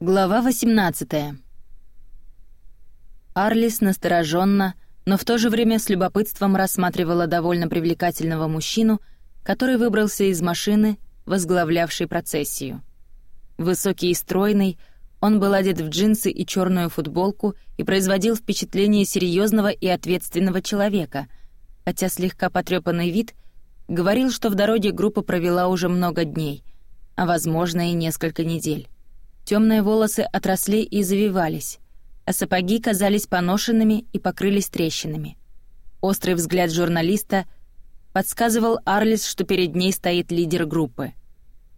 Глава 18. Арлис настороженно, но в то же время с любопытством рассматривала довольно привлекательного мужчину, который выбрался из машины, возглавлявшей процессию. Высокий и стройный, он был одет в джинсы и черную футболку и производил впечатление серьезного и ответственного человека, хотя слегка потрепанный вид говорил, что в дороге группа провела уже много дней, а, возможно, и несколько недель. Темные волосы отросли и завивались, а сапоги казались поношенными и покрылись трещинами. Острый взгляд журналиста подсказывал Арлис, что перед ней стоит лидер группы.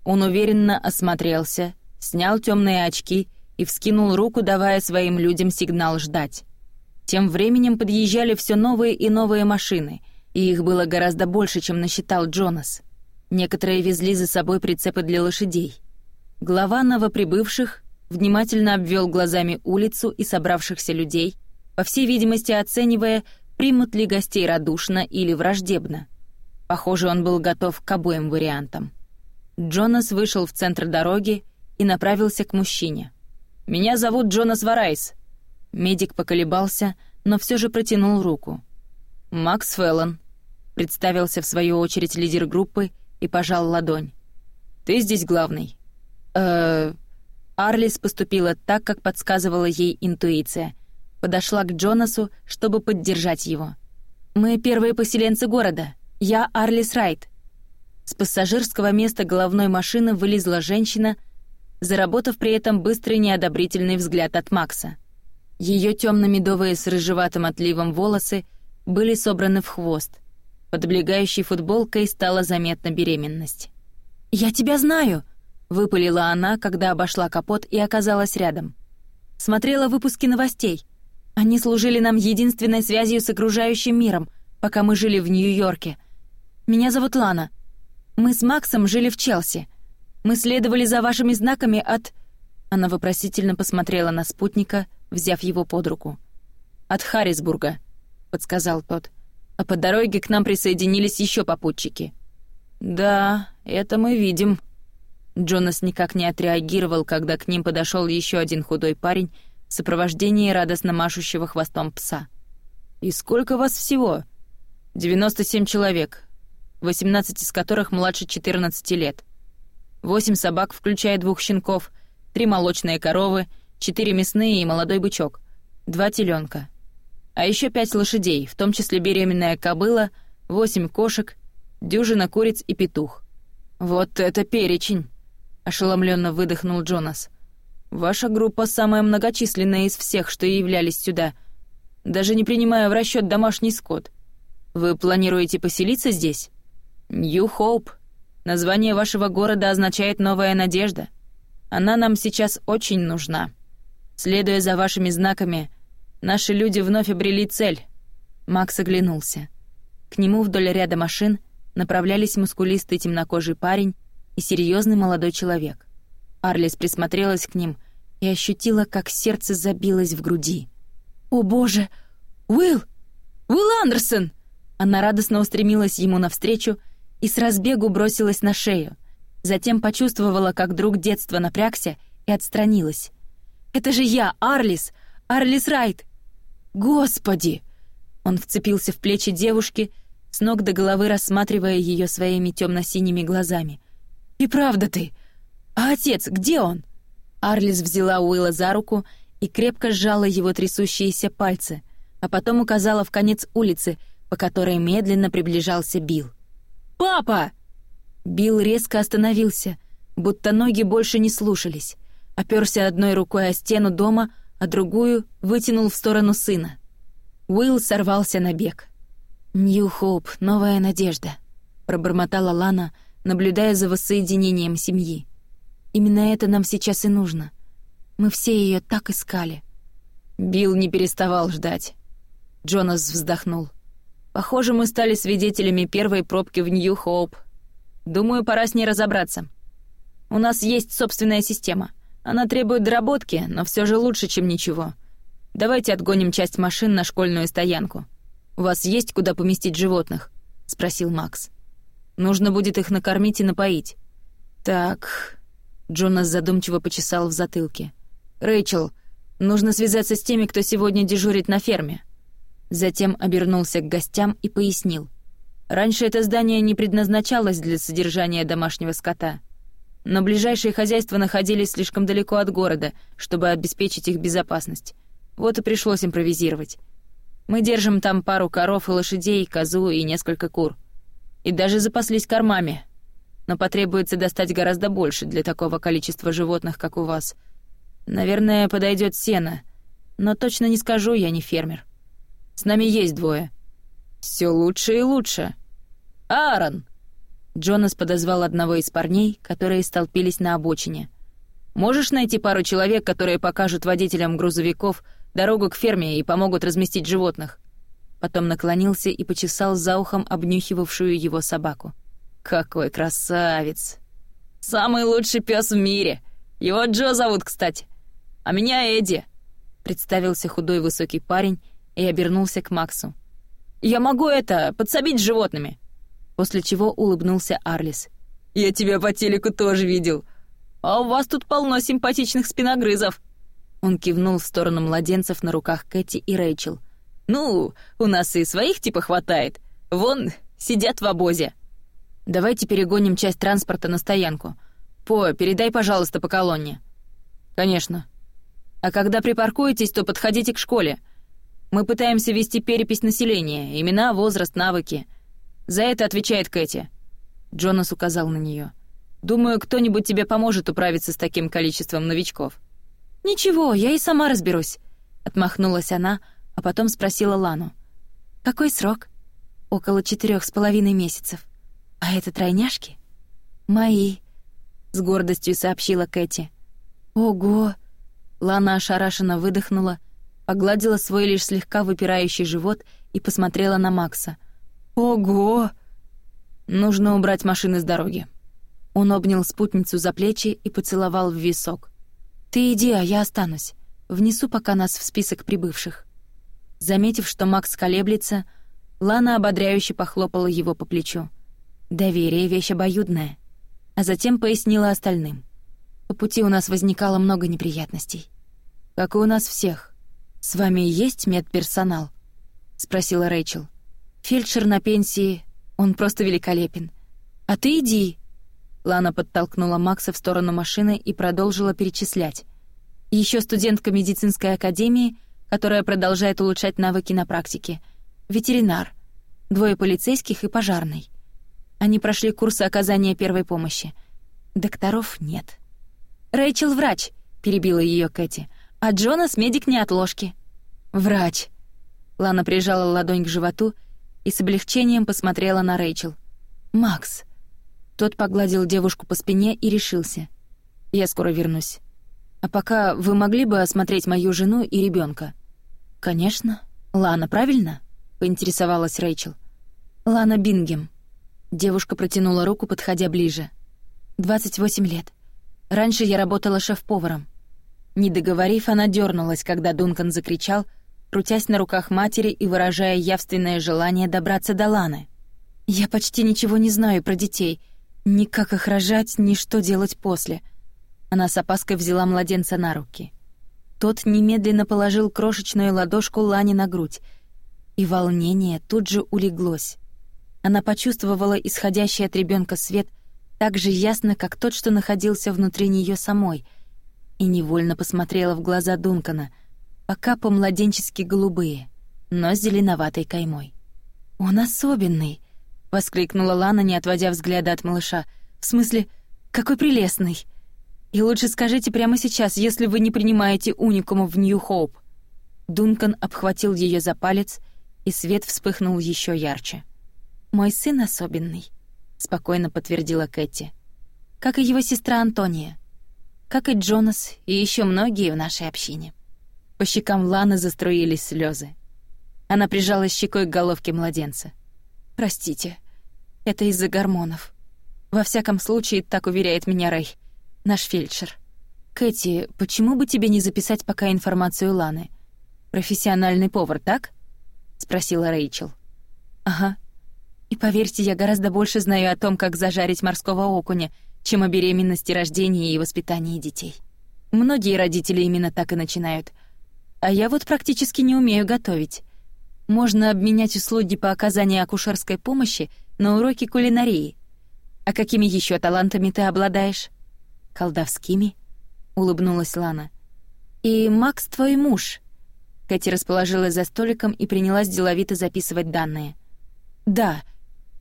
Он уверенно осмотрелся, снял темные очки и вскинул руку, давая своим людям сигнал ждать. Тем временем подъезжали все новые и новые машины, и их было гораздо больше, чем насчитал Джонас. Некоторые везли за собой прицепы для лошадей — Глава новоприбывших внимательно обвел глазами улицу и собравшихся людей, по всей видимости оценивая, примут ли гостей радушно или враждебно. Похоже, он был готов к обоим вариантам. Джонас вышел в центр дороги и направился к мужчине. «Меня зовут Джонас Варайс». Медик поколебался, но все же протянул руку. «Макс Феллон», — представился в свою очередь лидер группы и пожал ладонь. «Ты здесь главный э Арлис поступила так, как подсказывала ей интуиция. Подошла к Джонасу, чтобы поддержать его. «Мы первые поселенцы города. Я Арлис Райт». С пассажирского места головной машины вылезла женщина, заработав при этом быстрый неодобрительный взгляд от Макса. Ее темно-медовые с рыжеватым отливом волосы были собраны в хвост. Под облегающей футболкой стала заметна беременность. «Я тебя знаю!» Выпалила она, когда обошла капот и оказалась рядом. Смотрела выпуски новостей. Они служили нам единственной связью с окружающим миром, пока мы жили в Нью-Йорке. Меня зовут Лана. Мы с Максом жили в Челси. Мы следовали за вашими знаками от...» Она вопросительно посмотрела на спутника, взяв его под руку. «От Харрисбурга», — подсказал тот. «А по дороге к нам присоединились еще попутчики». «Да, это мы видим», Джонас никак не отреагировал, когда к ним подошел еще один худой парень в сопровождении радостно машущего хвостом пса. «И сколько вас всего?» «97 человек, 18 из которых младше 14 лет. Восемь собак, включая двух щенков, три молочные коровы, четыре мясные и молодой бычок, два теленка. А еще пять лошадей, в том числе беременная кобыла, восемь кошек, дюжина куриц и петух». «Вот это перечень!» — ошеломленно выдохнул Джонас. «Ваша группа самая многочисленная из всех, что являлись сюда, даже не принимая в расчет домашний скот. Вы планируете поселиться здесь?» «Нью Хоуп. Название вашего города означает «Новая надежда». Она нам сейчас очень нужна. Следуя за вашими знаками, наши люди вновь обрели цель». Макс оглянулся. К нему вдоль ряда машин направлялись мускулистый темнокожий парень и серьезный молодой человек. Арлис присмотрелась к ним и ощутила, как сердце забилось в груди. «О боже! Уилл! Уилл Андерсон!» Она радостно устремилась ему навстречу и с разбегу бросилась на шею. Затем почувствовала, как друг детства напрягся и отстранилась. «Это же я, Арлис! Арлис Райт!» «Господи!» Он вцепился в плечи девушки, с ног до головы рассматривая ее своими темно-синими глазами — и правда ты. А отец, где он? Арлис взяла Уилла за руку и крепко сжала его трясущиеся пальцы, а потом указала в конец улицы, по которой медленно приближался Билл. «Папа!» Билл резко остановился, будто ноги больше не слушались, оперся одной рукой о стену дома, а другую вытянул в сторону сына. Уилл сорвался на бег. «Нью Хоуп, новая надежда», — пробормотала Лана, — наблюдая за воссоединением семьи. Именно это нам сейчас и нужно. Мы все ее так искали. Билл не переставал ждать. Джонас вздохнул. «Похоже, мы стали свидетелями первой пробки в Нью-Хоуп. Думаю, пора с ней разобраться. У нас есть собственная система. Она требует доработки, но все же лучше, чем ничего. Давайте отгоним часть машин на школьную стоянку. У вас есть куда поместить животных?» — спросил Макс. Нужно будет их накормить и напоить». «Так...» — Джонас задумчиво почесал в затылке. «Рэйчел, нужно связаться с теми, кто сегодня дежурит на ферме». Затем обернулся к гостям и пояснил. «Раньше это здание не предназначалось для содержания домашнего скота, но ближайшие хозяйства находились слишком далеко от города, чтобы обеспечить их безопасность. Вот и пришлось импровизировать. Мы держим там пару коров и лошадей, козу и несколько кур и даже запаслись кормами. Но потребуется достать гораздо больше для такого количества животных, как у вас. Наверное, подойдет сено, но точно не скажу, я не фермер. С нами есть двое. Все лучше и лучше. Аарон!» Джонас подозвал одного из парней, которые столпились на обочине. «Можешь найти пару человек, которые покажут водителям грузовиков дорогу к ферме и помогут разместить животных?» потом наклонился и почесал за ухом обнюхивавшую его собаку. «Какой красавец! Самый лучший пес в мире! Его Джо зовут, кстати! А меня Эдди!» Представился худой высокий парень и обернулся к Максу. «Я могу это, подсобить животными!» После чего улыбнулся Арлис. «Я тебя по телеку тоже видел! А у вас тут полно симпатичных спиногрызов!» Он кивнул в сторону младенцев на руках Кэти и Рэйчел — ну, у нас и своих типа хватает. Вон, сидят в обозе. Давайте перегоним часть транспорта на стоянку. По, передай, пожалуйста, по колонне. Конечно. А когда припаркуетесь, то подходите к школе. Мы пытаемся вести перепись населения, имена, возраст, навыки. За это отвечает Кэти. Джонас указал на нее. Думаю, кто-нибудь тебе поможет управиться с таким количеством новичков. Ничего, я и сама разберусь, отмахнулась она, — а потом спросила Лану. «Какой срок?» «Около четырех с половиной месяцев». «А это тройняшки?» «Мои», — с гордостью сообщила Кэти. «Ого!» Лана ошарашенно выдохнула, погладила свой лишь слегка выпирающий живот и посмотрела на Макса. «Ого!» «Нужно убрать машины с дороги». Он обнял спутницу за плечи и поцеловал в висок. «Ты иди, а я останусь. Внесу пока нас в список прибывших». Заметив, что Макс колеблется, Лана ободряюще похлопала его по плечу. «Доверие — вещь обоюдная», а затем пояснила остальным. «По пути у нас возникало много неприятностей. Как и у нас всех. С вами есть медперсонал?» — спросила Рэйчел. «Фельдшер на пенсии, он просто великолепен. А ты иди!» Лана подтолкнула Макса в сторону машины и продолжила перечислять. Еще студентка медицинской академии — которая продолжает улучшать навыки на практике, ветеринар, двое полицейских и пожарный. Они прошли курсы оказания первой помощи. Докторов нет. «Рэйчел — врач», — перебила ее Кэти, «а Джонас — медик не от «Врач». Лана прижала ладонь к животу и с облегчением посмотрела на Рэйчел. «Макс». Тот погладил девушку по спине и решился. «Я скоро вернусь. А пока вы могли бы осмотреть мою жену и ребенка. «Конечно. Лана, правильно?» — поинтересовалась Рэйчел. «Лана Бингем». Девушка протянула руку, подходя ближе. «28 лет. Раньше я работала шеф-поваром». Не договорив, она дернулась, когда Дункан закричал, крутясь на руках матери и выражая явственное желание добраться до Ланы. «Я почти ничего не знаю про детей. Ни как их рожать, ни что делать после». Она с опаской взяла младенца на руки. Тот немедленно положил крошечную ладошку Лане на грудь, и волнение тут же улеглось. Она почувствовала исходящий от ребенка свет так же ясно, как тот, что находился внутри нее самой, и невольно посмотрела в глаза Дункана, пока по-младенчески голубые, но с зеленоватой каймой. «Он особенный!» — воскликнула Лана, не отводя взгляда от малыша. «В смысле, какой прелестный!» И лучше скажите прямо сейчас, если вы не принимаете уникума в Нью-Хоуп. Дункан обхватил ее за палец, и свет вспыхнул еще ярче. Мой сын особенный, спокойно подтвердила Кэти. Как и его сестра Антония, как и Джонас и еще многие в нашей общине. По щекам Ланы заструились слезы. Она прижала щекой к головке младенца. Простите, это из-за гормонов. Во всяком случае, так уверяет меня Рэй наш фельдшер. «Кэти, почему бы тебе не записать пока информацию Ланы? Профессиональный повар, так?» — спросила Рейчел. «Ага. И поверьте, я гораздо больше знаю о том, как зажарить морского окуня, чем о беременности, рождении и воспитании детей. Многие родители именно так и начинают. А я вот практически не умею готовить. Можно обменять услуги по оказанию акушерской помощи на уроки кулинарии. А какими еще талантами ты обладаешь?» «Колдовскими?» — улыбнулась Лана. «И Макс твой муж?» Кэти расположилась за столиком и принялась деловито записывать данные. «Да,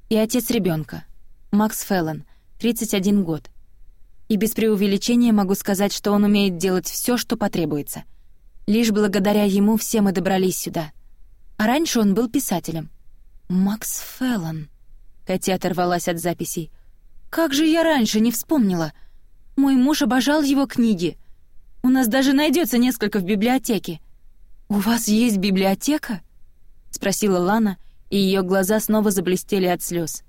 и отец ребенка. Макс Феллон, 31 год. И без преувеличения могу сказать, что он умеет делать все, что потребуется. Лишь благодаря ему все мы добрались сюда. А раньше он был писателем». «Макс Феллон...» Кэти оторвалась от записей. «Как же я раньше не вспомнила!» Мой муж обожал его книги. У нас даже найдется несколько в библиотеке. У вас есть библиотека? спросила Лана, и ее глаза снова заблестели от слез.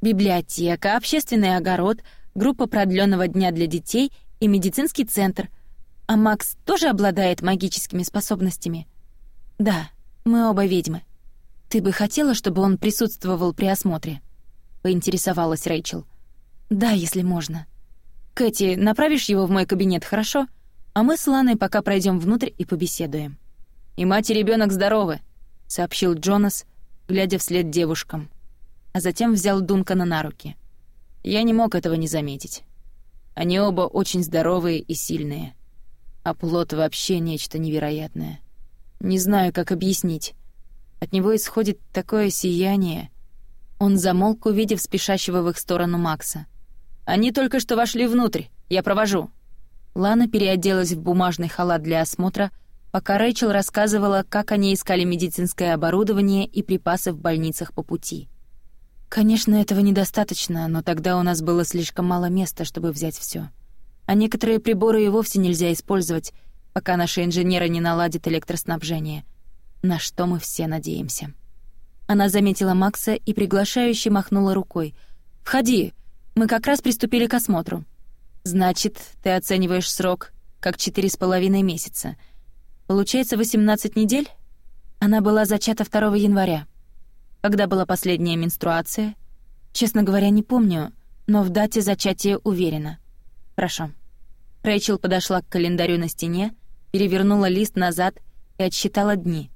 Библиотека, общественный огород, группа продленного дня для детей и медицинский центр. А Макс тоже обладает магическими способностями. Да, мы оба ведьмы. Ты бы хотела, чтобы он присутствовал при осмотре? поинтересовалась Рэйчел. Да, если можно. Кэти, направишь его в мой кабинет, хорошо? А мы с Ланой пока пройдем внутрь и побеседуем». «И мать и ребенок здоровы», — сообщил Джонас, глядя вслед девушкам. А затем взял Дункана на руки. Я не мог этого не заметить. Они оба очень здоровые и сильные. А плод вообще нечто невероятное. Не знаю, как объяснить. От него исходит такое сияние. Он замолк, увидев спешащего в их сторону Макса — они только что вошли внутрь. Я провожу». Лана переоделась в бумажный халат для осмотра, пока Рэйчел рассказывала, как они искали медицинское оборудование и припасы в больницах по пути. «Конечно, этого недостаточно, но тогда у нас было слишком мало места, чтобы взять все. А некоторые приборы и вовсе нельзя использовать, пока наши инженеры не наладят электроснабжение, на что мы все надеемся». Она заметила Макса и приглашающе махнула рукой. «Входи, мы как раз приступили к осмотру. Значит, ты оцениваешь срок как четыре с половиной месяца. Получается 18 недель? Она была зачата 2 января. Когда была последняя менструация? Честно говоря, не помню, но в дате зачатия уверена. Прошу. Рэйчел подошла к календарю на стене, перевернула лист назад и отсчитала дни.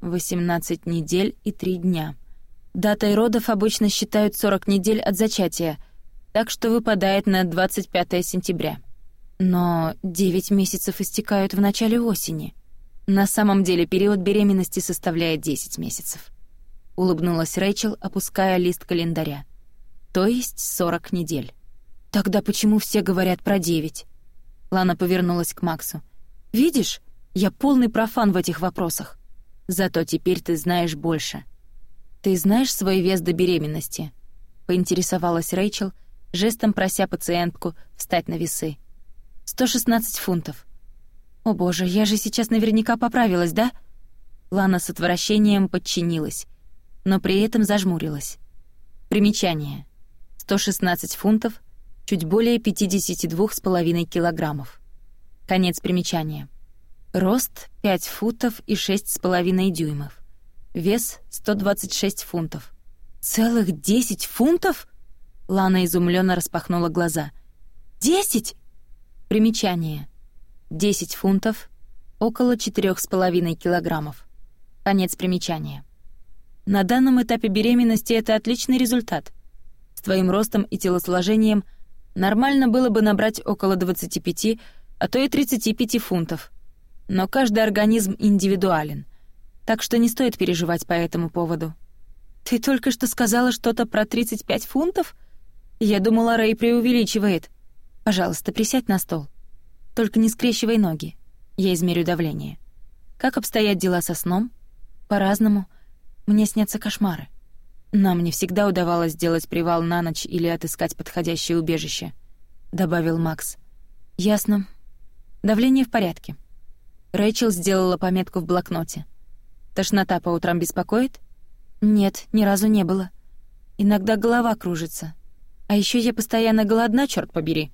18 недель и 3 дня. Датой родов обычно считают 40 недель от зачатия — так что выпадает на 25 сентября. Но 9 месяцев истекают в начале осени. На самом деле период беременности составляет 10 месяцев. Улыбнулась Рэйчел, опуская лист календаря. То есть 40 недель. Тогда почему все говорят про 9? Лана повернулась к Максу. Видишь, я полный профан в этих вопросах. Зато теперь ты знаешь больше. Ты знаешь свой вес до беременности? Поинтересовалась Рэйчел, — жестом прося пациентку встать на весы. «116 фунтов». «О боже, я же сейчас наверняка поправилась, да?» Лана с отвращением подчинилась, но при этом зажмурилась. Примечание. 116 фунтов, чуть более 52,5 килограммов. Конец примечания. Рост 5 футов и 6,5 дюймов. Вес 126 фунтов. Целых 10 фунтов? Лана изумленно распахнула глаза. «Десять?» Примечание. Десять фунтов, около четырех с половиной килограммов. Конец примечания. На данном этапе беременности это отличный результат. С твоим ростом и телосложением нормально было бы набрать около 25, а то и 35 фунтов. Но каждый организм индивидуален, так что не стоит переживать по этому поводу. «Ты только что сказала что-то про 35 фунтов?» Я думала, Рэй преувеличивает. Пожалуйста, присядь на стол. Только не скрещивай ноги. Я измерю давление. Как обстоят дела со сном? По-разному. Мне снятся кошмары. Нам не всегда удавалось сделать привал на ночь или отыскать подходящее убежище, добавил Макс. Ясно. Давление в порядке. Рэйчел сделала пометку в блокноте. Тошнота по утрам беспокоит? Нет, ни разу не было. Иногда голова кружится, а еще я постоянно голодна, черт побери.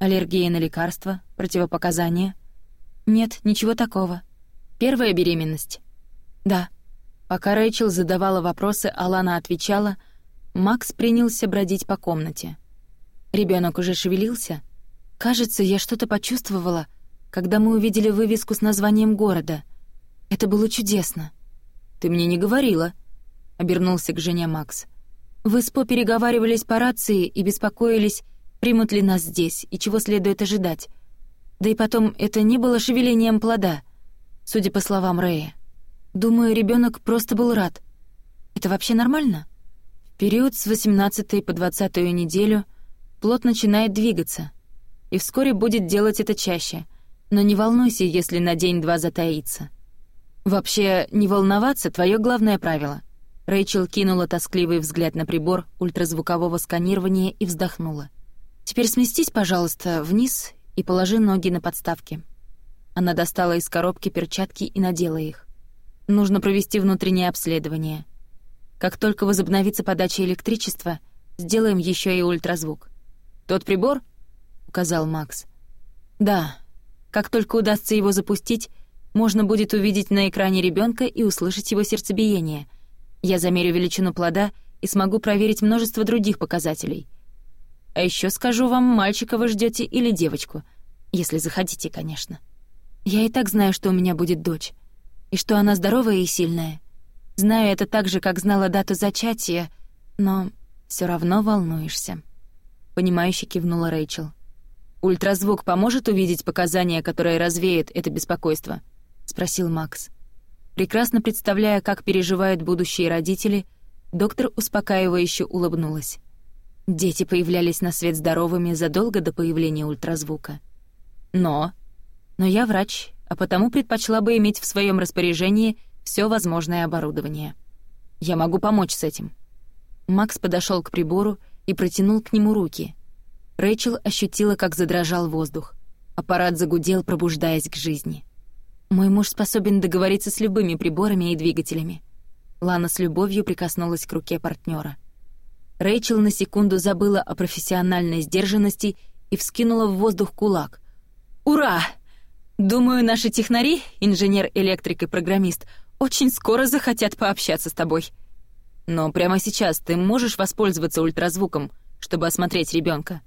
Аллергия на лекарства, противопоказания. Нет, ничего такого. Первая беременность? Да. Пока Рэйчел задавала вопросы, Алана отвечала, Макс принялся бродить по комнате. Ребенок уже шевелился. Кажется, я что-то почувствовала, когда мы увидели вывеску с названием города. Это было чудесно. «Ты мне не говорила», — обернулся к жене «Макс». Вы с По переговаривались по рации и беспокоились, примут ли нас здесь и чего следует ожидать. Да и потом, это не было шевелением плода, судя по словам Рэя. Думаю, ребенок просто был рад. Это вообще нормально? В период с 18 по 20 неделю плод начинает двигаться, и вскоре будет делать это чаще, но не волнуйся, если на день-два затаится. Вообще, не волноваться — твое главное правило — Рэйчел кинула тоскливый взгляд на прибор ультразвукового сканирования и вздохнула. «Теперь сместись, пожалуйста, вниз и положи ноги на подставки». Она достала из коробки перчатки и надела их. «Нужно провести внутреннее обследование. Как только возобновится подача электричества, сделаем еще и ультразвук». «Тот прибор?» — указал Макс. «Да. Как только удастся его запустить, можно будет увидеть на экране ребенка и услышать его сердцебиение», я замерю величину плода и смогу проверить множество других показателей. А еще скажу вам, мальчика вы ждете или девочку, если захотите, конечно. Я и так знаю, что у меня будет дочь, и что она здоровая и сильная. Знаю это так же, как знала дату зачатия, но все равно волнуешься. Понимающе кивнула Рэйчел. «Ультразвук поможет увидеть показания, которые развеет это беспокойство?» — спросил Макс. Прекрасно представляя, как переживают будущие родители, доктор успокаивающе улыбнулась. Дети появлялись на свет здоровыми задолго до появления ультразвука. Но... Но я врач, а потому предпочла бы иметь в своем распоряжении все возможное оборудование. Я могу помочь с этим. Макс подошел к прибору и протянул к нему руки. Рэйчел ощутила, как задрожал воздух. Аппарат загудел, пробуждаясь к жизни. Мой муж способен договориться с любыми приборами и двигателями. Лана с любовью прикоснулась к руке партнера. Рэйчел на секунду забыла о профессиональной сдержанности и вскинула в воздух кулак. «Ура! Думаю, наши технари, инженер, электрик и программист, очень скоро захотят пообщаться с тобой. Но прямо сейчас ты можешь воспользоваться ультразвуком, чтобы осмотреть ребенка.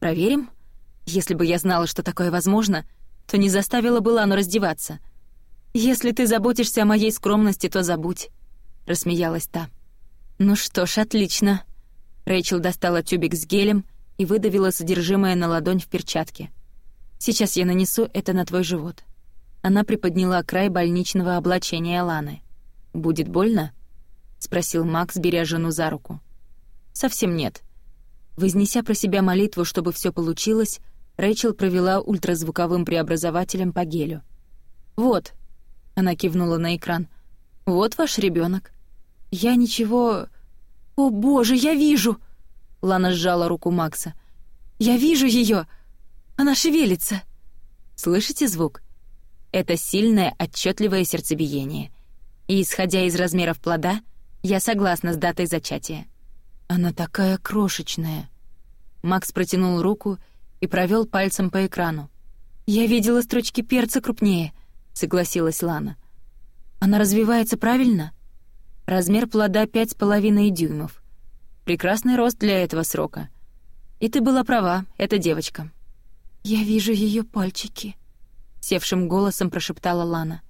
Проверим? Если бы я знала, что такое возможно, — то не заставила Былану раздеваться. «Если ты заботишься о моей скромности, то забудь», — рассмеялась та. «Ну что ж, отлично». Рэйчел достала тюбик с гелем и выдавила содержимое на ладонь в перчатке. «Сейчас я нанесу это на твой живот». Она приподняла край больничного облачения Ланы. «Будет больно?» — спросил Макс, беря жену за руку. «Совсем нет». Вознеся про себя молитву, чтобы все получилось, Рэйчел провела ультразвуковым преобразователем по гелю. «Вот», — она кивнула на экран, — «вот ваш ребенок. «Я ничего...» «О, боже, я вижу!» Лана сжала руку Макса. «Я вижу ее! Она шевелится!» «Слышите звук?» Это сильное, отчетливое сердцебиение. И, исходя из размеров плода, я согласна с датой зачатия. «Она такая крошечная!» Макс протянул руку и и провёл пальцем по экрану. «Я видела строчки перца крупнее», — согласилась Лана. «Она развивается правильно?» «Размер плода пять с половиной дюймов. Прекрасный рост для этого срока. И ты была права, это девочка». «Я вижу её пальчики», — севшим голосом прошептала Лана.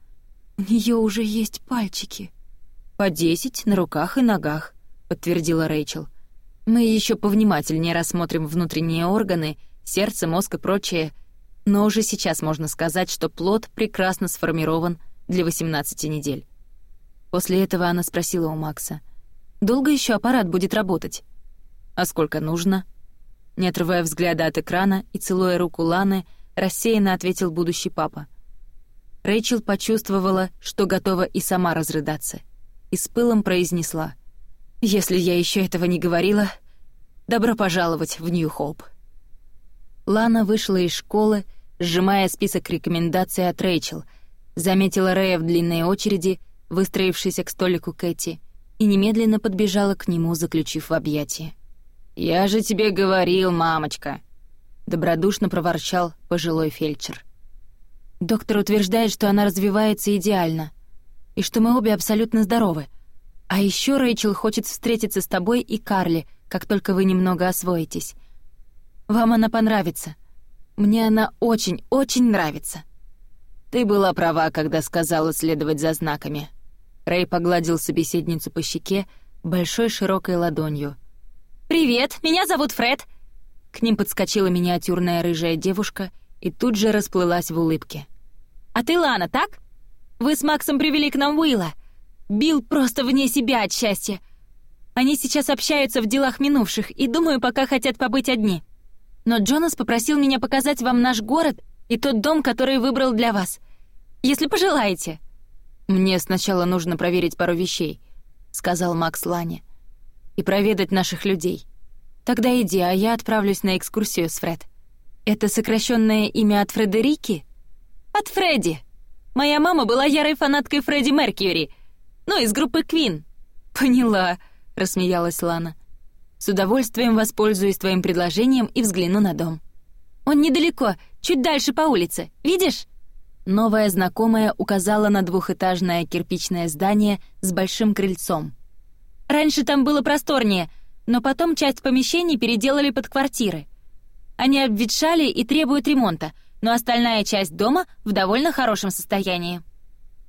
«У неё уже есть пальчики». «По десять на руках и ногах», — подтвердила Рэйчел. «Мы ещё повнимательнее рассмотрим внутренние органы сердце, мозг и прочее, но уже сейчас можно сказать, что плод прекрасно сформирован для 18 недель. После этого она спросила у Макса, «Долго еще аппарат будет работать?» «А сколько нужно?» Не отрывая взгляда от экрана и целуя руку Ланы, рассеянно ответил будущий папа. Рэйчел почувствовала, что готова и сама разрыдаться, и с пылом произнесла, «Если я еще этого не говорила, добро пожаловать в Нью-Хоуп». Лана вышла из школы, сжимая список рекомендаций от Рэйчел, заметила Рэя в длинной очереди, выстроившейся к столику Кэти, и немедленно подбежала к нему, заключив в объятия. «Я же тебе говорил, мамочка!» — добродушно проворчал пожилой фельдшер. «Доктор утверждает, что она развивается идеально, и что мы обе абсолютно здоровы. А еще Рэйчел хочет встретиться с тобой и Карли, как только вы немного освоитесь. Вам она понравится. Мне она очень-очень нравится». «Ты была права, когда сказала следовать за знаками». Рэй погладил собеседницу по щеке большой широкой ладонью. «Привет, меня зовут Фред». К ним подскочила миниатюрная рыжая девушка и тут же расплылась в улыбке. «А ты Лана, так? Вы с Максом привели к нам Уилла. Билл просто вне себя от счастья. Они сейчас общаются в делах минувших и, думаю, пока хотят побыть одни» но Джонас попросил меня показать вам наш город и тот дом, который выбрал для вас. Если пожелаете. Мне сначала нужно проверить пару вещей, сказал Макс Лане, и проведать наших людей. Тогда иди, а я отправлюсь на экскурсию с Фред. Это сокращенное имя от Фредерики? От Фредди. Моя мама была ярой фанаткой Фредди Меркьюри, ну, из группы Квин. Поняла, рассмеялась Лана. С удовольствием воспользуюсь твоим предложением и взгляну на дом. Он недалеко, чуть дальше по улице. Видишь? Новая знакомая указала на двухэтажное кирпичное здание с большим крыльцом. Раньше там было просторнее, но потом часть помещений переделали под квартиры. Они обветшали и требуют ремонта, но остальная часть дома в довольно хорошем состоянии.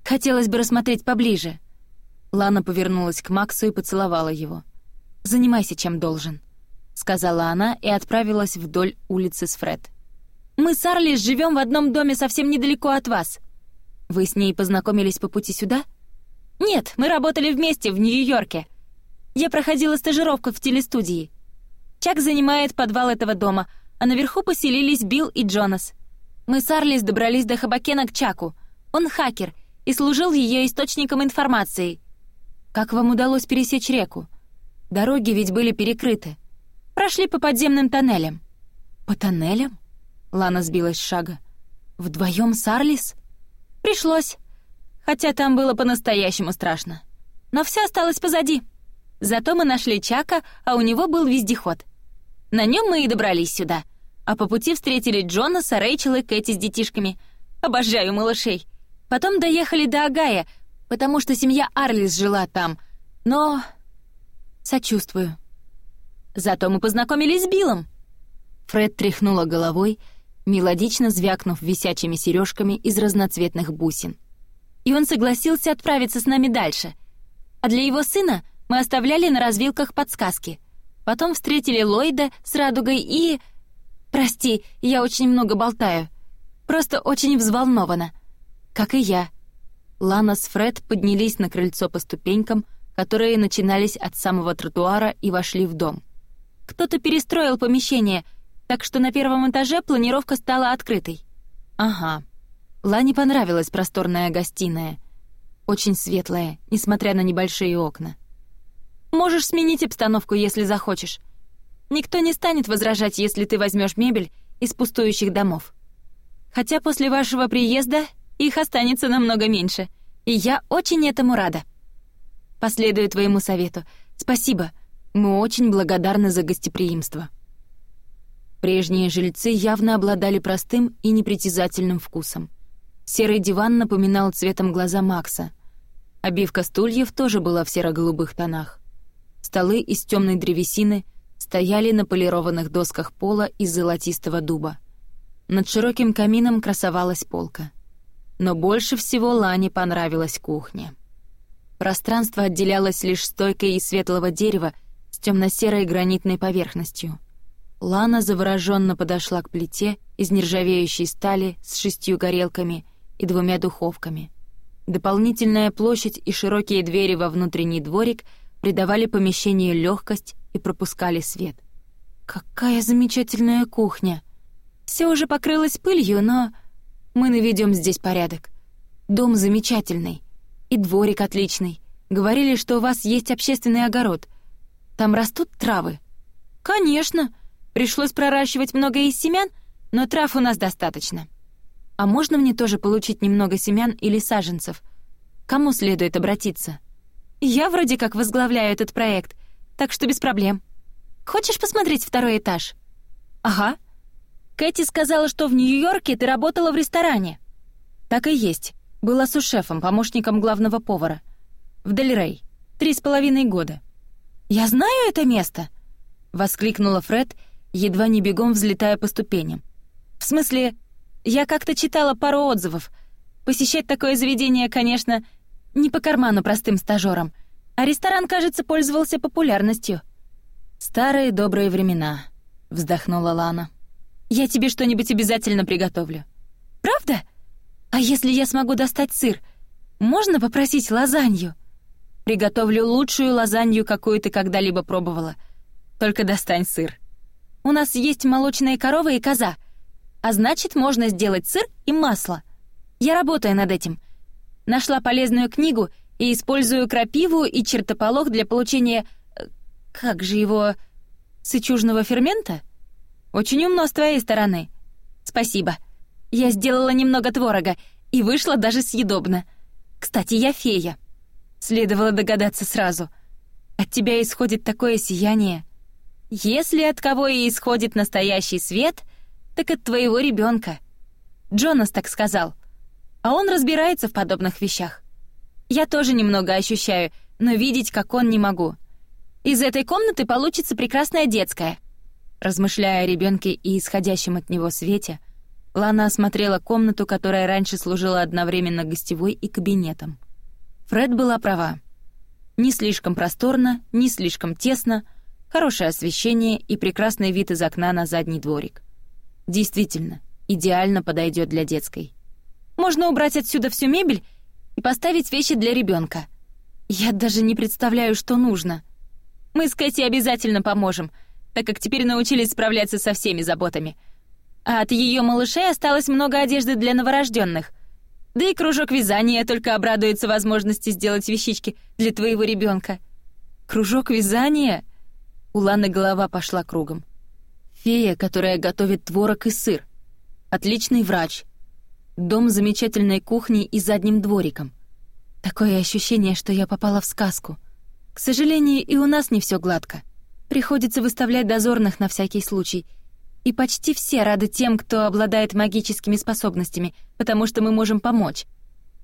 Хотелось бы рассмотреть поближе. Лана повернулась к Максу и поцеловала его. — занимайся, чем должен», — сказала она и отправилась вдоль улицы с Фред. «Мы с Арли живем в одном доме совсем недалеко от вас. Вы с ней познакомились по пути сюда?» «Нет, мы работали вместе в Нью-Йорке. Я проходила стажировку в телестудии. Чак занимает подвал этого дома, а наверху поселились Билл и Джонас. Мы с Арлис добрались до Хабакена к Чаку. Он хакер и служил ее источником информации. Как вам удалось пересечь реку? Дороги ведь были перекрыты. Прошли по подземным тоннелям». «По тоннелям?» — Лана сбилась с шага. «Вдвоем с Арлис?» «Пришлось. Хотя там было по-настоящему страшно. Но все осталось позади. Зато мы нашли Чака, а у него был вездеход. На нем мы и добрались сюда. А по пути встретили Джона, Рэйчел и Кэти с детишками. Обожаю малышей. Потом доехали до Агая, потому что семья Арлис жила там. Но сочувствую». «Зато мы познакомились с Биллом!» Фред тряхнула головой, мелодично звякнув висячими сережками из разноцветных бусин. «И он согласился отправиться с нами дальше. А для его сына мы оставляли на развилках подсказки. Потом встретили Ллойда с радугой и... Прости, я очень много болтаю. Просто очень взволнована. Как и я». Лана с Фред поднялись на крыльцо по ступенькам, которые начинались от самого тротуара и вошли в дом. Кто-то перестроил помещение, так что на первом этаже планировка стала открытой. Ага. Лане понравилась просторная гостиная. Очень светлая, несмотря на небольшие окна. Можешь сменить обстановку, если захочешь. Никто не станет возражать, если ты возьмешь мебель из пустующих домов. Хотя после вашего приезда их останется намного меньше, и я очень этому рада последую твоему совету. Спасибо. Мы очень благодарны за гостеприимство». Прежние жильцы явно обладали простым и непритязательным вкусом. Серый диван напоминал цветом глаза Макса. Обивка стульев тоже была в серо-голубых тонах. Столы из темной древесины стояли на полированных досках пола из золотистого дуба. Над широким камином красовалась полка. Но больше всего Лане понравилась кухня. Пространство отделялось лишь стойкой из светлого дерева с темно-серой гранитной поверхностью. Лана завороженно подошла к плите из нержавеющей стали с шестью горелками и двумя духовками. Дополнительная площадь и широкие двери во внутренний дворик придавали помещению легкость и пропускали свет. «Какая замечательная кухня!» Все уже покрылось пылью, но мы наведем здесь порядок. Дом замечательный и дворик отличный. Говорили, что у вас есть общественный огород. Там растут травы». «Конечно. Пришлось проращивать много из семян, но трав у нас достаточно». «А можно мне тоже получить немного семян или саженцев? Кому следует обратиться?» «Я вроде как возглавляю этот проект, так что без проблем. Хочешь посмотреть второй этаж?» «Ага». Кэти сказала, что в Нью-Йорке ты работала в ресторане. Так и есть. Была с шефом, помощником главного повара. В Дельрей. Три с половиной года. «Я знаю это место!» — воскликнула Фред, едва не бегом взлетая по ступеням. «В смысле, я как-то читала пару отзывов. Посещать такое заведение, конечно, не по карману простым стажёрам, а ресторан, кажется, пользовался популярностью». «Старые добрые времена», — вздохнула Лана. «Я тебе что-нибудь обязательно приготовлю». «Правда?» А если я смогу достать сыр, можно попросить лазанью? Приготовлю лучшую лазанью, какую ты когда-либо пробовала. Только достань сыр. У нас есть молочные коровы и коза. А значит, можно сделать сыр и масло. Я работаю над этим. Нашла полезную книгу и использую крапиву и чертополох для получения... Э, как же его... сычужного фермента? Очень умно с твоей стороны. Спасибо. Я сделала немного творога и вышла даже съедобно. Кстати, я фея. Следовало догадаться сразу. От тебя исходит такое сияние. Если от кого и исходит настоящий свет, так от твоего ребенка. Джонас так сказал. А он разбирается в подобных вещах. Я тоже немного ощущаю, но видеть, как он, не могу. Из этой комнаты получится прекрасная детская. Размышляя о ребенке и исходящем от него свете, Лана осмотрела комнату, которая раньше служила одновременно гостевой и кабинетом. Фред была права. Не слишком просторно, не слишком тесно, хорошее освещение и прекрасный вид из окна на задний дворик. Действительно, идеально подойдет для детской. «Можно убрать отсюда всю мебель и поставить вещи для ребенка. Я даже не представляю, что нужно. Мы с Кэти обязательно поможем, так как теперь научились справляться со всеми заботами», а от ее малышей осталось много одежды для новорожденных. Да и кружок вязания только обрадуется возможности сделать вещички для твоего ребенка. Кружок вязания? У Ланы голова пошла кругом. Фея, которая готовит творог и сыр. Отличный врач. Дом с замечательной кухней и задним двориком. Такое ощущение, что я попала в сказку. К сожалению, и у нас не все гладко. Приходится выставлять дозорных на всякий случай — и почти все рады тем, кто обладает магическими способностями, потому что мы можем помочь».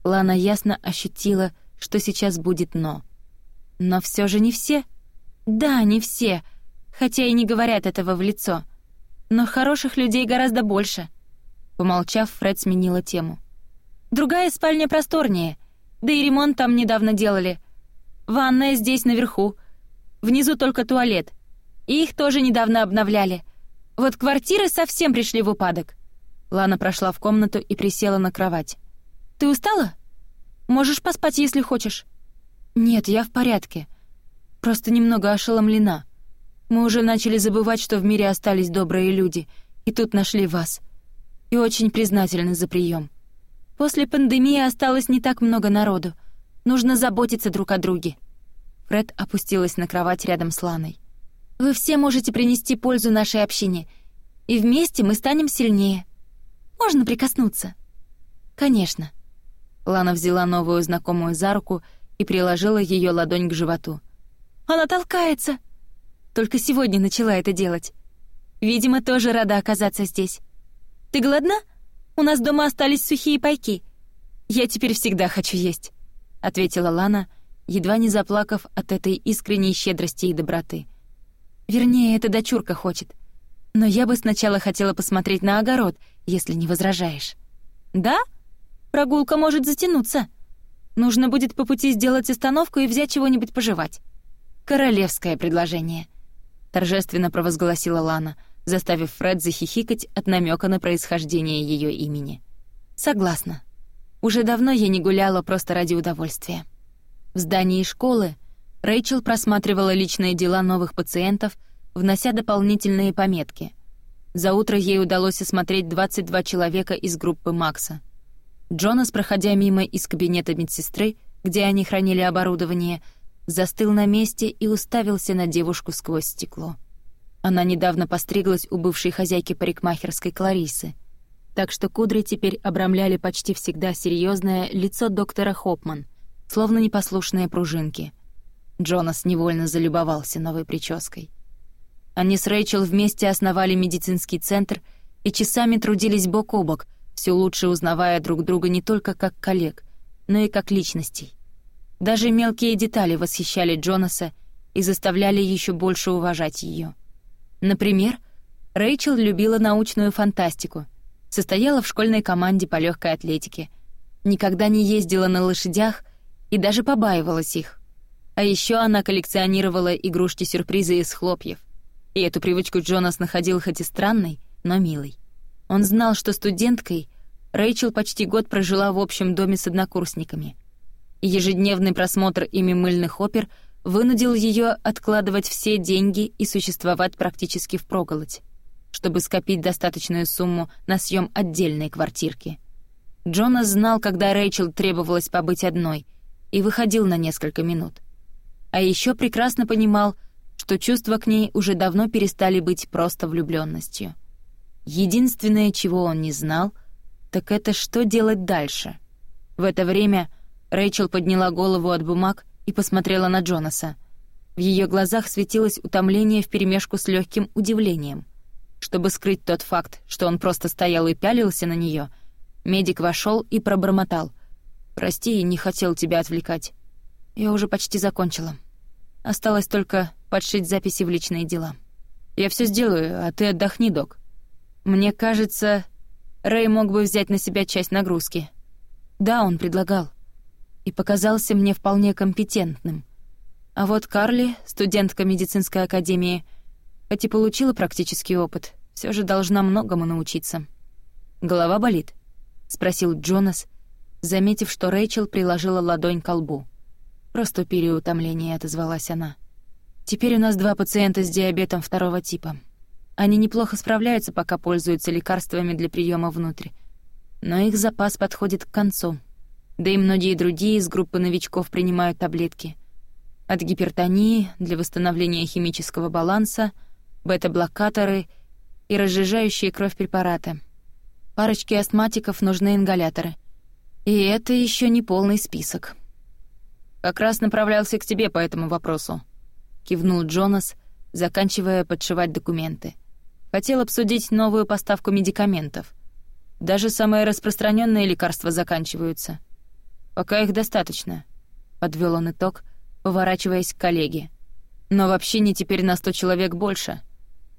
Лана ясно ощутила, что сейчас будет «но». «Но все же не все?» «Да, не все, хотя и не говорят этого в лицо. Но хороших людей гораздо больше». Помолчав, Фред сменила тему. «Другая спальня просторнее, да и ремонт там недавно делали. Ванная здесь наверху, внизу только туалет. И их тоже недавно обновляли. Вот квартиры совсем пришли в упадок. Лана прошла в комнату и присела на кровать. Ты устала? Можешь поспать, если хочешь. Нет, я в порядке. Просто немного ошеломлена. Мы уже начали забывать, что в мире остались добрые люди, и тут нашли вас. И очень признательны за прием. После пандемии осталось не так много народу. Нужно заботиться друг о друге. Фред опустилась на кровать рядом с Ланой. Вы все можете принести пользу нашей общине, и вместе мы станем сильнее. Можно прикоснуться?» «Конечно». Лана взяла новую знакомую за руку и приложила ее ладонь к животу. «Она толкается!» «Только сегодня начала это делать. Видимо, тоже рада оказаться здесь. Ты голодна? У нас дома остались сухие пайки. Я теперь всегда хочу есть», — ответила Лана, едва не заплакав от этой искренней щедрости и доброты. Вернее, эта дочурка хочет. Но я бы сначала хотела посмотреть на огород, если не возражаешь. Да? Прогулка может затянуться. Нужно будет по пути сделать остановку и взять чего-нибудь пожевать. Королевское предложение, торжественно провозгласила Лана, заставив Фред захихикать от намека на происхождение ее имени. Согласна. Уже давно я не гуляла просто ради удовольствия. В здании школы Рэйчел просматривала личные дела новых пациентов, внося дополнительные пометки. За утро ей удалось осмотреть 22 человека из группы Макса. Джонас, проходя мимо из кабинета медсестры, где они хранили оборудование, застыл на месте и уставился на девушку сквозь стекло. Она недавно постриглась у бывшей хозяйки парикмахерской Кларисы, так что кудри теперь обрамляли почти всегда серьезное лицо доктора Хопман, словно непослушные пружинки — Джонас невольно залюбовался новой прической. Они с Рэйчел вместе основали медицинский центр и часами трудились бок о бок, все лучше узнавая друг друга не только как коллег, но и как личностей. Даже мелкие детали восхищали Джонаса и заставляли еще больше уважать ее. Например, Рэйчел любила научную фантастику, состояла в школьной команде по легкой атлетике, никогда не ездила на лошадях и даже побаивалась их. А еще она коллекционировала игрушки-сюрпризы из хлопьев. И эту привычку Джонас находил хоть и странной, но милой. Он знал, что студенткой Рэйчел почти год прожила в общем доме с однокурсниками. ежедневный просмотр ими мыльных опер вынудил ее откладывать все деньги и существовать практически впроголодь, чтобы скопить достаточную сумму на съем отдельной квартирки. Джонас знал, когда Рэйчел требовалось побыть одной, и выходил на несколько минут. А еще прекрасно понимал, что чувства к ней уже давно перестали быть просто влюбленностью. Единственное, чего он не знал, так это что делать дальше. В это время Рэйчел подняла голову от бумаг и посмотрела на Джонаса. В ее глазах светилось утомление вперемешку с легким удивлением. Чтобы скрыть тот факт, что он просто стоял и пялился на нее, медик вошел и пробормотал. «Прости, не хотел тебя отвлекать. Я уже почти закончила». Осталось только подшить записи в личные дела. Я все сделаю, а ты отдохни, док. Мне кажется, Рэй мог бы взять на себя часть нагрузки. Да, он предлагал. И показался мне вполне компетентным. А вот Карли, студентка медицинской академии, хоть и получила практический опыт, все же должна многому научиться. «Голова болит?» — спросил Джонас, заметив, что Рэйчел приложила ладонь к лбу. Просто переутомление, отозвалась она. «Теперь у нас два пациента с диабетом второго типа. Они неплохо справляются, пока пользуются лекарствами для приема внутрь. Но их запас подходит к концу. Да и многие другие из группы новичков принимают таблетки. От гипертонии для восстановления химического баланса, бета-блокаторы и разжижающие кровь препараты. Парочке астматиков нужны ингаляторы. И это еще не полный список» как раз направлялся к тебе по этому вопросу», — кивнул Джонас, заканчивая подшивать документы. «Хотел обсудить новую поставку медикаментов. Даже самые распространенные лекарства заканчиваются. Пока их достаточно», — подвел он итог, поворачиваясь к коллеге. «Но вообще не теперь на сто человек больше.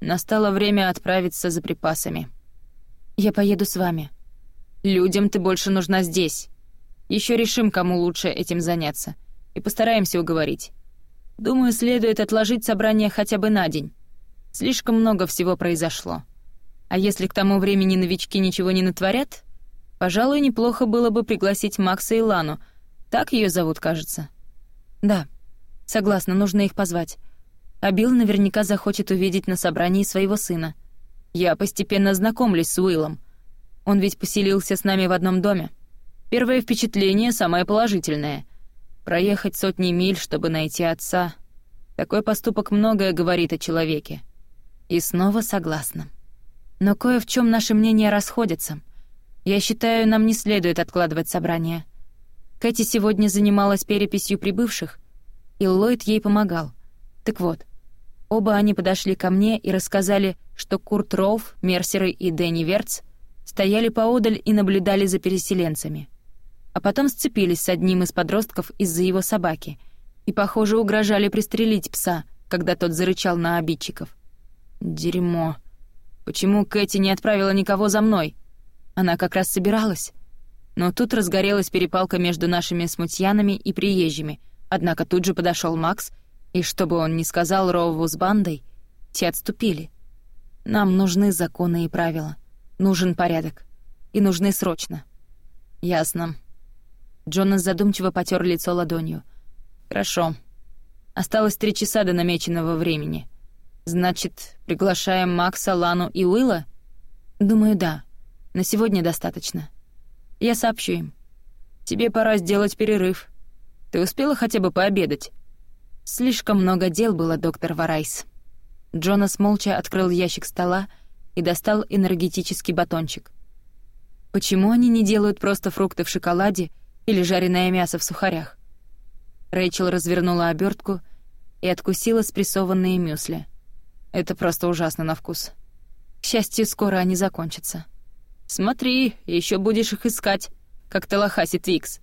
Настало время отправиться за припасами». «Я поеду с вами». «Людям ты больше нужна здесь. Еще решим, кому лучше этим заняться», и постараемся уговорить. Думаю, следует отложить собрание хотя бы на день. Слишком много всего произошло. А если к тому времени новички ничего не натворят, пожалуй, неплохо было бы пригласить Макса и Лану. Так ее зовут, кажется. Да, согласна, нужно их позвать. А Билл наверняка захочет увидеть на собрании своего сына. Я постепенно знакомлюсь с Уиллом. Он ведь поселился с нами в одном доме. Первое впечатление самое положительное — проехать сотни миль, чтобы найти отца. Такой поступок многое говорит о человеке. И снова согласна. Но кое в чем наши мнения расходятся. Я считаю, нам не следует откладывать собрание. Кэти сегодня занималась переписью прибывших, и Ллойд ей помогал. Так вот, оба они подошли ко мне и рассказали, что Курт Роуф, Мерсеры и Дэнни Верц стояли поодаль и наблюдали за переселенцами — А потом сцепились с одним из подростков из-за его собаки и, похоже, угрожали пристрелить пса, когда тот зарычал на обидчиков. Дерьмо. Почему Кэти не отправила никого за мной? Она как раз собиралась. Но тут разгорелась перепалка между нашими смутьянами и приезжими, однако тут же подошел Макс, и чтобы он не сказал Роуву с бандой, те отступили. Нам нужны законы и правила. Нужен порядок. И нужны срочно. Ясно. Джонас задумчиво потер лицо ладонью. «Хорошо. Осталось три часа до намеченного времени. Значит, приглашаем Макса, Лану и Уилла?» «Думаю, да. На сегодня достаточно. Я сообщу им. Тебе пора сделать перерыв. Ты успела хотя бы пообедать?» Слишком много дел было, доктор Варайс. Джонас молча открыл ящик стола и достал энергетический батончик. Почему они не делают просто фрукты в шоколаде — или жареное мясо в сухарях. Рэйчел развернула обертку и откусила спрессованные мюсли. Это просто ужасно на вкус. К счастью, скоро они закончатся. «Смотри, еще будешь их искать, как Талахаси Твикс».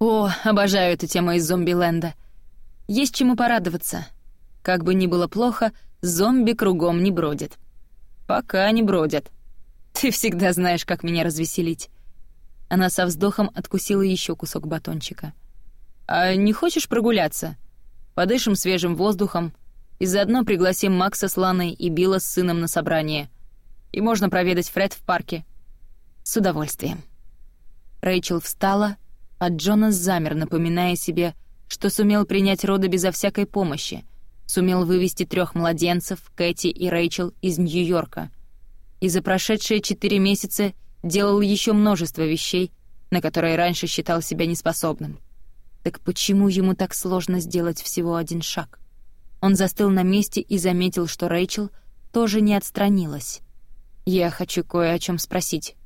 «О, обожаю эту тему из зомби-ленда. Есть чему порадоваться. Как бы ни было плохо, зомби кругом не бродят. «Пока не бродят. Ты всегда знаешь, как меня развеселить». Она со вздохом откусила еще кусок батончика. «А не хочешь прогуляться? Подышим свежим воздухом и заодно пригласим Макса с Ланой и Билла с сыном на собрание. И можно проведать Фред в парке». «С удовольствием». Рэйчел встала, а Джонас замер, напоминая себе, что сумел принять роды безо всякой помощи, сумел вывести трех младенцев, Кэти и Рэйчел, из Нью-Йорка. И за прошедшие четыре месяца — делал еще множество вещей, на которые раньше считал себя неспособным. Так почему ему так сложно сделать всего один шаг? Он застыл на месте и заметил, что Рэйчел тоже не отстранилась. «Я хочу кое о чем спросить».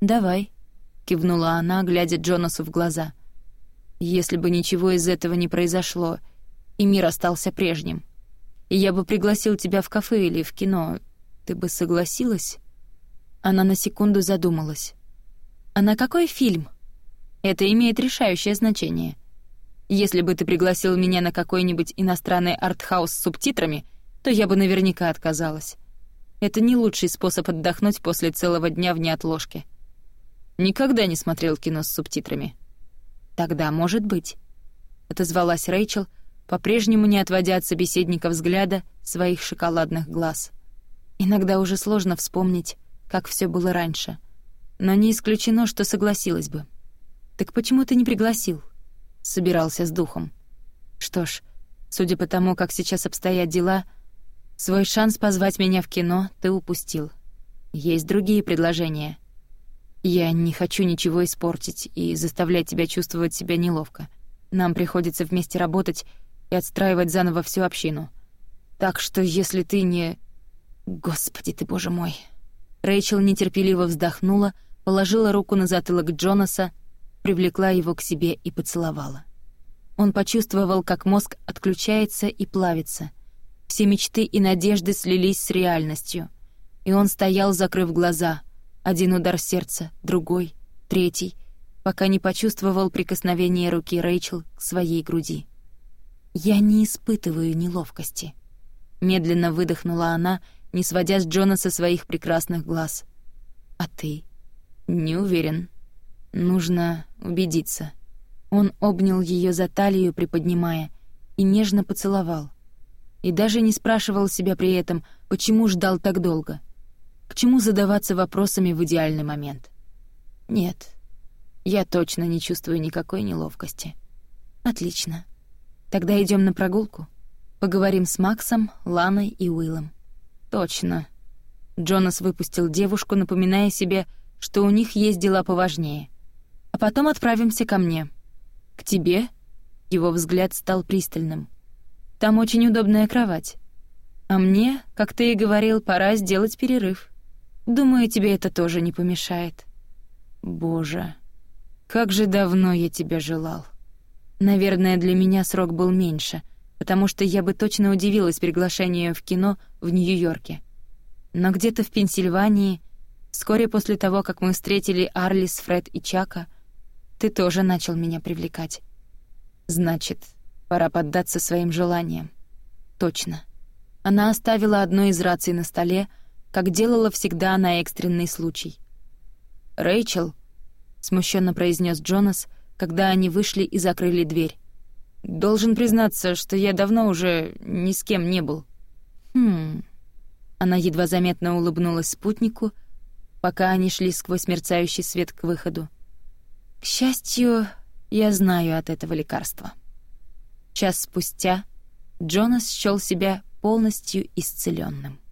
«Давай», — кивнула она, глядя Джонасу в глаза. «Если бы ничего из этого не произошло, и мир остался прежним, я бы пригласил тебя в кафе или в кино, ты бы согласилась?» Она на секунду задумалась. «А на какой фильм?» «Это имеет решающее значение. Если бы ты пригласил меня на какой-нибудь иностранный артхаус с субтитрами, то я бы наверняка отказалась. Это не лучший способ отдохнуть после целого дня в неотложке». «Никогда не смотрел кино с субтитрами». «Тогда, может быть», — отозвалась Рэйчел, по-прежнему не отводя от собеседника взгляда своих шоколадных глаз. «Иногда уже сложно вспомнить, как все было раньше. Но не исключено, что согласилась бы. «Так почему ты не пригласил?» — собирался с духом. «Что ж, судя по тому, как сейчас обстоят дела, свой шанс позвать меня в кино ты упустил. Есть другие предложения. Я не хочу ничего испортить и заставлять тебя чувствовать себя неловко. Нам приходится вместе работать и отстраивать заново всю общину. Так что если ты не... Господи ты, боже мой!» Рэйчел нетерпеливо вздохнула, положила руку на затылок Джонаса, привлекла его к себе и поцеловала. Он почувствовал, как мозг отключается и плавится. Все мечты и надежды слились с реальностью. И он стоял, закрыв глаза. Один удар сердца, другой, третий, пока не почувствовал прикосновение руки Рэйчел к своей груди. «Я не испытываю неловкости». Медленно выдохнула она — не сводя с Джона со своих прекрасных глаз. «А ты?» «Не уверен. Нужно убедиться». Он обнял ее за талию, приподнимая, и нежно поцеловал. И даже не спрашивал себя при этом, почему ждал так долго. К чему задаваться вопросами в идеальный момент? «Нет, я точно не чувствую никакой неловкости». «Отлично. Тогда идем на прогулку. Поговорим с Максом, Ланой и Уиллом». Точно. Джонас выпустил девушку, напоминая себе, что у них есть дела поважнее. А потом отправимся ко мне. К тебе? Его взгляд стал пристальным. Там очень удобная кровать. А мне, как ты и говорил, пора сделать перерыв. Думаю, тебе это тоже не помешает. Боже, как же давно я тебя желал. Наверное, для меня срок был меньше, потому что я бы точно удивилась приглашению в кино в Нью-Йорке. Но где-то в Пенсильвании, вскоре после того, как мы встретили Арлис, Фред и Чака, ты тоже начал меня привлекать. Значит, пора поддаться своим желаниям. Точно. Она оставила одну из раций на столе, как делала всегда на экстренный случай. «Рэйчел», — смущенно произнес Джонас, когда они вышли и закрыли дверь. «Должен признаться, что я давно уже ни с кем не был». Хм. Она едва заметно улыбнулась спутнику, пока они шли сквозь мерцающий свет к выходу. К счастью, я знаю от этого лекарства. Час спустя Джонас счёл себя полностью исцеленным.